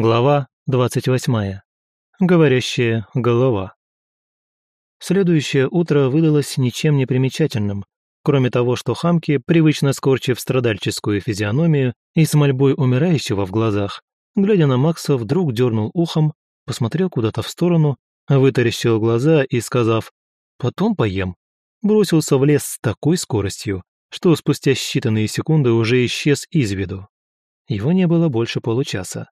Глава 28. Говорящая голова. Следующее утро выдалось ничем не примечательным, кроме того, что Хамки, привычно скорчив страдальческую физиономию и с мольбой умирающего в глазах, глядя на Макса, вдруг дернул ухом, посмотрел куда-то в сторону, вытаращил глаза и, сказав «потом поем», бросился в лес с такой скоростью, что спустя считанные секунды уже исчез из виду. Его не было больше получаса.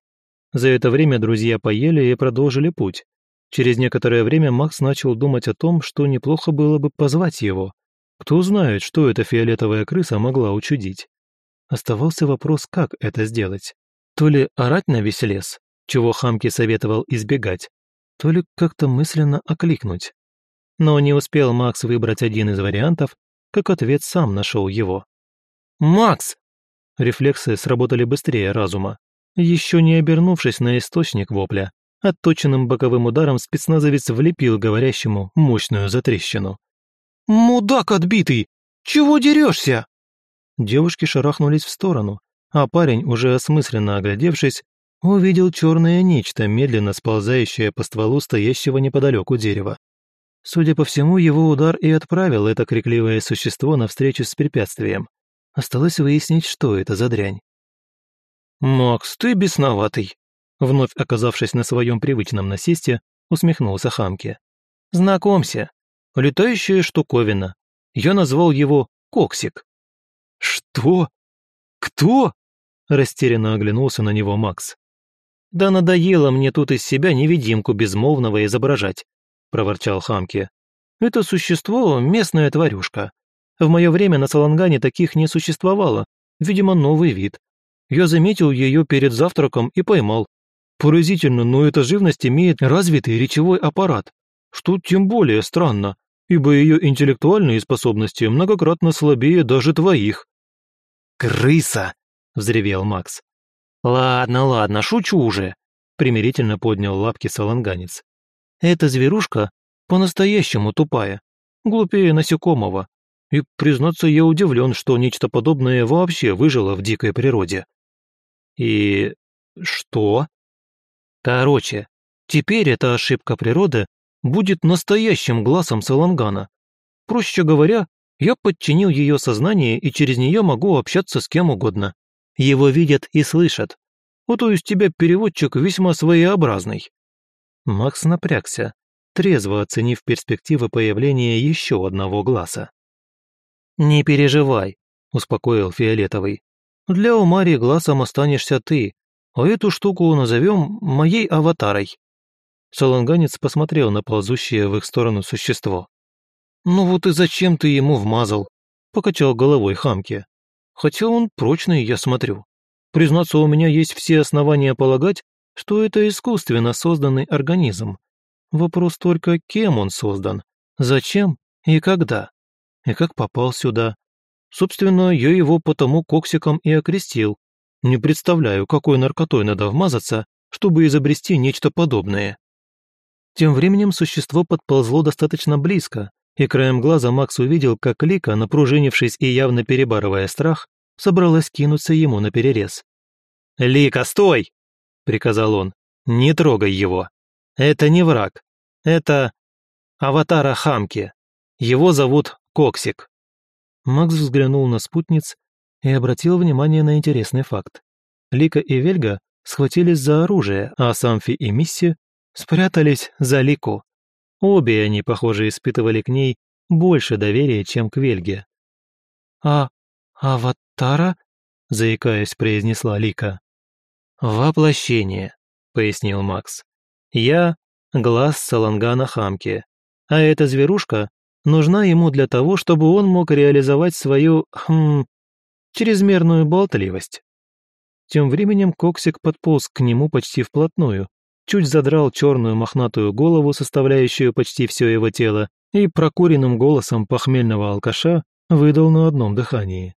За это время друзья поели и продолжили путь. Через некоторое время Макс начал думать о том, что неплохо было бы позвать его. Кто знает, что эта фиолетовая крыса могла учудить. Оставался вопрос, как это сделать. То ли орать на весь лес, чего Хамки советовал избегать, то ли как-то мысленно окликнуть. Но не успел Макс выбрать один из вариантов, как ответ сам нашел его. «Макс!» Рефлексы сработали быстрее разума. Еще не обернувшись на источник вопля, отточенным боковым ударом спецназовец влепил говорящему мощную затрещину. «Мудак отбитый! Чего дерешься?» Девушки шарахнулись в сторону, а парень, уже осмысленно оглядевшись, увидел черное нечто, медленно сползающее по стволу стоящего неподалеку дерева. Судя по всему, его удар и отправил это крикливое существо навстречу с препятствием. Осталось выяснить, что это за дрянь. «Макс, ты бесноватый!» Вновь оказавшись на своем привычном насесте, усмехнулся Хамке. «Знакомься, летающая штуковина. Я назвал его Коксик». «Что? Кто?» Растерянно оглянулся на него Макс. «Да надоело мне тут из себя невидимку безмолвного изображать», проворчал Хамке. «Это существо — местная тварюшка. В мое время на Салангане таких не существовало, видимо, новый вид. Я заметил ее перед завтраком и поймал. Поразительно, но эта живность имеет развитый речевой аппарат, что тем более странно, ибо ее интеллектуальные способности многократно слабее даже твоих». «Крыса!» – взревел Макс. «Ладно, ладно, шучу уже», – примирительно поднял лапки саланганец. «Эта зверушка по-настоящему тупая, глупее насекомого, и, признаться, я удивлен, что нечто подобное вообще выжило в дикой природе. И что? Короче, теперь эта ошибка природы будет настоящим глазом Салангана. Проще говоря, я подчинил ее сознание и через нее могу общаться с кем угодно. Его видят и слышат. Вот то из тебя переводчик весьма своеобразный. Макс напрягся, трезво оценив перспективы появления еще одного глаза. «Не переживай», – успокоил Фиолетовый. Для Умари глазом останешься ты, а эту штуку назовем моей аватарой». Саланганец посмотрел на ползущее в их сторону существо. «Ну вот и зачем ты ему вмазал?» – покачал головой Хамки. «Хотя он прочный, я смотрю. Признаться, у меня есть все основания полагать, что это искусственно созданный организм. Вопрос только, кем он создан, зачем и когда, и как попал сюда, Собственно, я его потому коксиком и окрестил. Не представляю, какой наркотой надо вмазаться, чтобы изобрести нечто подобное. Тем временем существо подползло достаточно близко, и краем глаза Макс увидел, как Лика, напружинившись и явно перебарывая страх, собралась кинуться ему на перерез. «Лика, стой!» — приказал он. «Не трогай его. Это не враг. Это аватара Хамки. Его зовут Коксик». Макс взглянул на спутниц и обратил внимание на интересный факт. Лика и Вельга схватились за оружие, а Самфи и Мисси спрятались за Лику. Обе они, похоже, испытывали к ней больше доверия, чем к Вельге. «А аватара?» – заикаясь, произнесла Лика. «Воплощение», – пояснил Макс. «Я – глаз Салангана Хамки, а эта зверушка нужна ему для того, чтобы он мог реализовать свою, хм, чрезмерную болтливость. Тем временем Коксик подполз к нему почти вплотную, чуть задрал черную мохнатую голову, составляющую почти все его тело, и прокуренным голосом похмельного алкаша выдал на одном дыхании.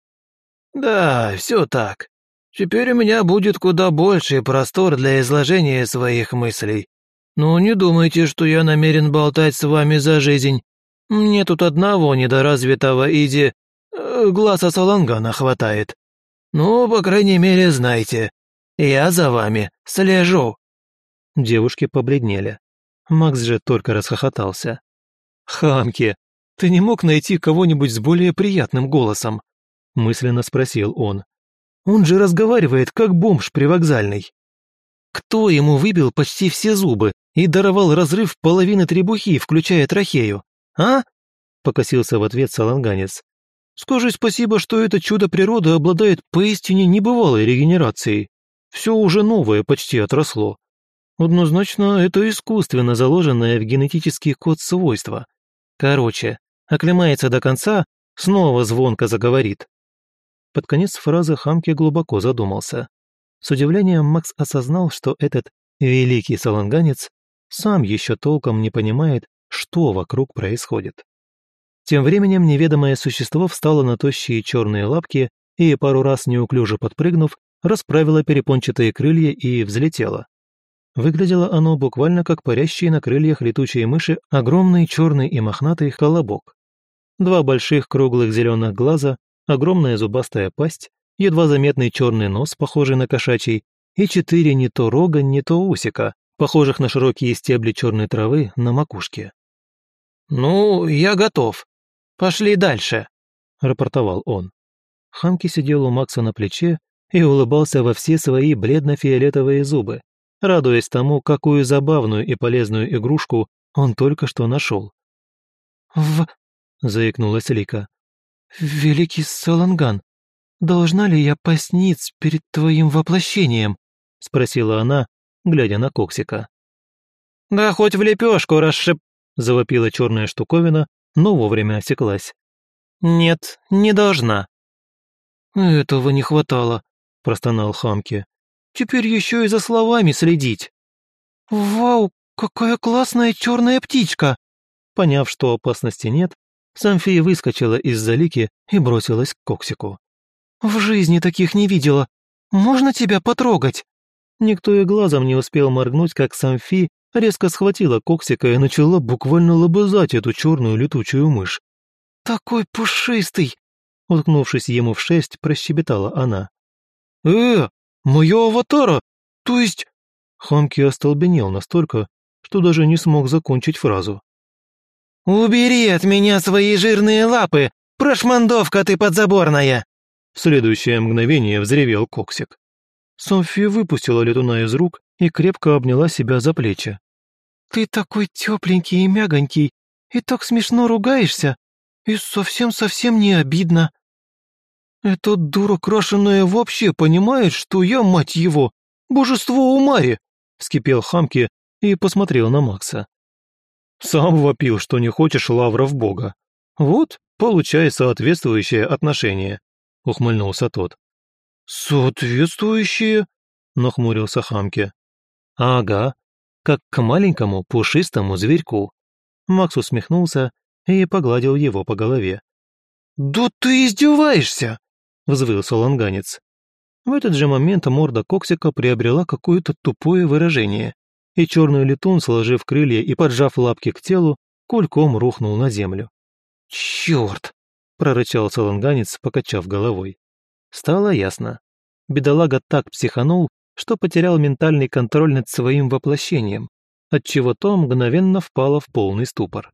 «Да, все так. Теперь у меня будет куда больше простора для изложения своих мыслей. Но не думайте, что я намерен болтать с вами за жизнь. Мне тут одного недоразвитого иди... Э, глаза салангана хватает. Ну, по крайней мере, знайте, я за вами слежу». Девушки побледнели. Макс же только расхохотался. «Хамки, ты не мог найти кого-нибудь с более приятным голосом?» мысленно спросил он. «Он же разговаривает, как бомж привокзальный». «Кто ему выбил почти все зубы и даровал разрыв половины требухи, включая трахею? А?» покосился в ответ саланганец. «Скажи спасибо, что это чудо природы обладает поистине небывалой регенерацией. Все уже новое почти отросло. Однозначно, это искусственно заложенное в генетический код свойство. Короче, оклемается до конца, снова звонко заговорит. Под конец фразы Хамки глубоко задумался. С удивлением Макс осознал, что этот великий саланганец сам еще толком не понимает, что вокруг происходит. Тем временем неведомое существо встало на тощие черные лапки и, пару раз неуклюже подпрыгнув, расправило перепончатые крылья и взлетело. Выглядело оно буквально как парящий на крыльях летучие мыши огромный черный и мохнатый колобок. Два больших круглых зеленых глаза, огромная зубастая пасть, едва заметный черный нос, похожий на кошачий, и четыре не то рога, не то усика, похожих на широкие стебли черной травы на макушке. «Ну, я готов. Пошли дальше», — рапортовал он. Хамки сидел у Макса на плече и улыбался во все свои бледно-фиолетовые зубы, радуясь тому, какую забавную и полезную игрушку он только что нашел. «В...» — заикнулась Лика. «Великий Саланган, должна ли я постниц перед твоим воплощением?» — спросила она, глядя на Коксика. «Да хоть в лепешку расшиб...» — завопила черная штуковина, но вовремя осеклась. «Нет, не должна». «Этого не хватало», — простонал Хамки. Теперь еще и за словами следить. «Вау, какая классная черная птичка!» Поняв, что опасности нет, Самфи выскочила из-за Лики и бросилась к Коксику. «В жизни таких не видела. Можно тебя потрогать?» Никто и глазом не успел моргнуть, как Самфи резко схватила Коксика и начала буквально лобызать эту черную летучую мышь. «Такой пушистый!» Уткнувшись ему в шерсть, прощебетала она. «Э, моего аватара? То есть...» Хамки остолбенел настолько, что даже не смог закончить фразу. «Убери от меня свои жирные лапы, прошмандовка ты подзаборная!» В следующее мгновение взревел Коксик. Самфи выпустила летуна из рук и крепко обняла себя за плечи. «Ты такой тепленький и мягонький, и так смешно ругаешься, и совсем-совсем не обидно», «Эта дура крашеная вообще понимает, что я, мать его, божество Умари!» вскипел Хамки и посмотрел на Макса. «Сам вопил, что не хочешь лавров бога. Вот, получай соответствующее отношение», ухмыльнулся тот. «Соответствующие?» нахмурился Хамки. «Ага, как к маленькому пушистому зверьку». Макс усмехнулся и погладил его по голове. «Да ты издеваешься!» взвыл солонганец. В этот же момент морда Коксика приобрела какое-то тупое выражение, и черный летун, сложив крылья и поджав лапки к телу, кульком рухнул на землю. «Черт!» – прорычал солонганец, покачав головой. Стало ясно. Бедолага так психанул, что потерял ментальный контроль над своим воплощением, отчего то мгновенно впало в полный ступор.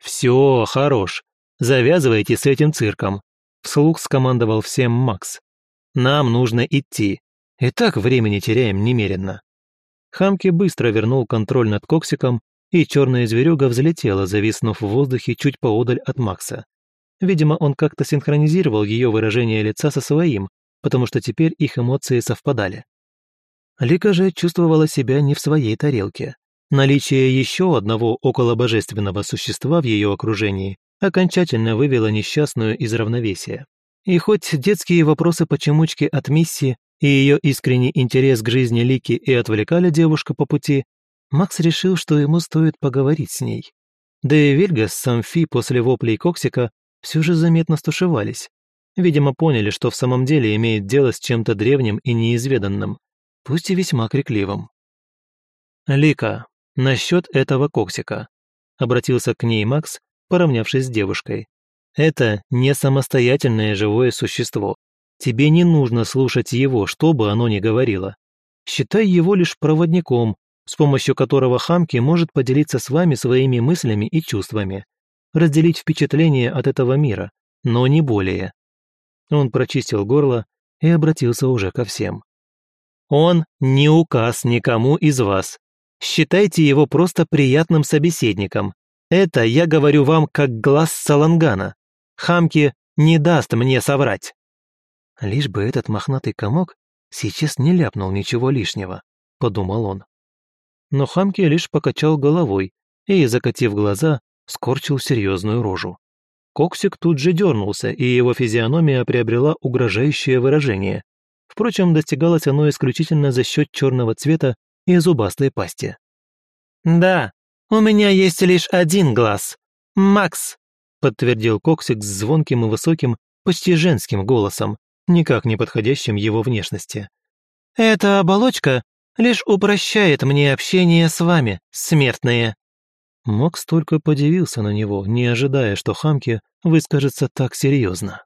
«Все, хорош. Завязывайте с этим цирком. Вслух скомандовал всем Макс. «Нам нужно идти. И так времени теряем немеренно». Хамки быстро вернул контроль над Коксиком, и черная зверюга взлетела, зависнув в воздухе чуть поодаль от Макса. Видимо, он как-то синхронизировал ее выражение лица со своим, потому что теперь их эмоции совпадали. Лика же чувствовала себя не в своей тарелке. Наличие еще одного околобожественного существа в ее окружении окончательно вывела несчастную из равновесия. И хоть детские вопросы почемучки от Мисси и ее искренний интерес к жизни Лики и отвлекали девушку по пути, Макс решил, что ему стоит поговорить с ней. Да и Вильга с Самфи после воплей Коксика все же заметно стушевались. Видимо, поняли, что в самом деле имеют дело с чем-то древним и неизведанным, пусть и весьма крикливым. «Лика, насчет этого Коксика», — обратился к ней Макс, поравнявшись с девушкой. «Это не самостоятельное живое существо. Тебе не нужно слушать его, что бы оно ни говорило. Считай его лишь проводником, с помощью которого Хамки может поделиться с вами своими мыслями и чувствами, разделить впечатления от этого мира, но не более. Он прочистил горло и обратился уже ко всем. Он не указ никому из вас. Считайте его просто приятным собеседником. Это я говорю вам как глаз Салангана. Хамки не даст мне соврать. Лишь бы этот мохнатый комок сейчас не ляпнул ничего лишнего, подумал он. Но Хамки лишь покачал головой и, закатив глаза, скорчил серьезную рожу. Коксик тут же дернулся, и его физиономия приобрела угрожающее выражение. Впрочем, достигалось оно исключительно за счет черного цвета и зубастой пасти. «Да, у меня есть лишь один глаз. Макс», подтвердил Коксик с звонким и высоким, почти женским голосом, никак не подходящим его внешности. «Эта оболочка лишь упрощает мне общение с вами, смертные». Макс только подивился на него, не ожидая, что Хамки выскажется так серьезно.